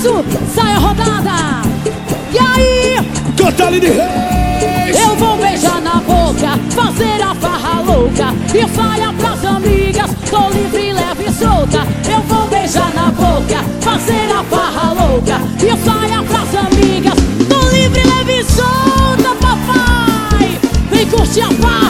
sucesso, saia rodada. E aí? Cataline Reis! Eu vou beijar na boca, fazer a farra louca e saia pras amigas, tô livre, leve e solta. Eu vou beijar na boca, fazer a farra louca e saia pras amigas, tô livre, leve e solta, papai. Vem curtir a farra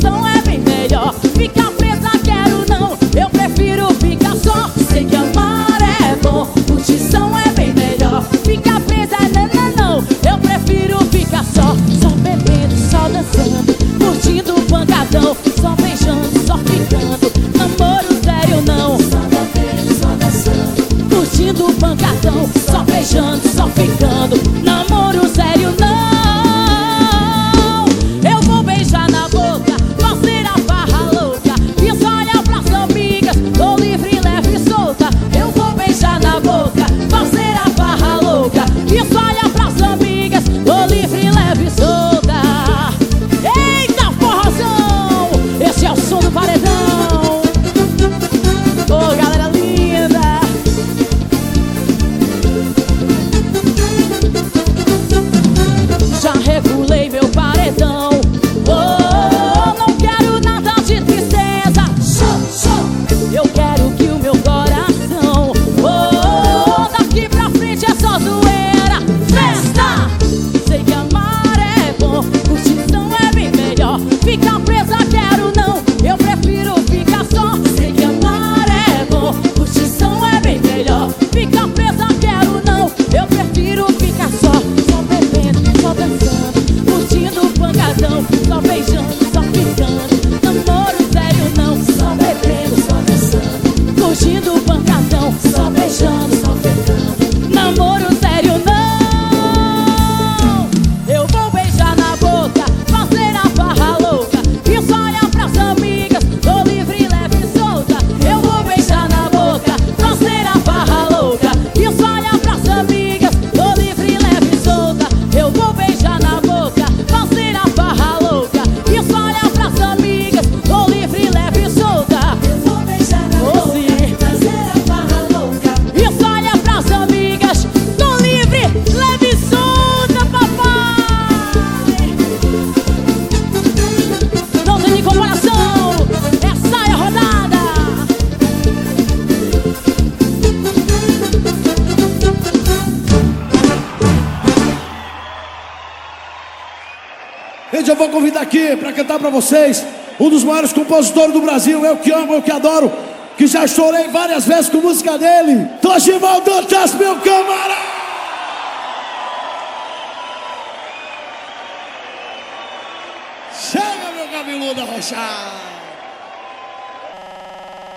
curtição é bem melhor. Ficar presa quero não, eu prefiro ficar só. Sei que amar é bom, curtição é bem melhor. Ficar presa não, não, não, eu prefiro ficar só. Só bebendo, só dançando, curtindo o pancadão. Só beijando, só ficando. Namoro sério não. Só bebendo, só dançando, curtindo o pancadão. Só beijando, só ficando. Namoro sério não. Gente, eu vou convidar aqui para cantar para vocês um dos maiores compositores do Brasil, eu que amo, eu que adoro, que já chorei várias vezes com música dele. Togival Dantas, meu camarada! Chega, meu cabeludo arrochado!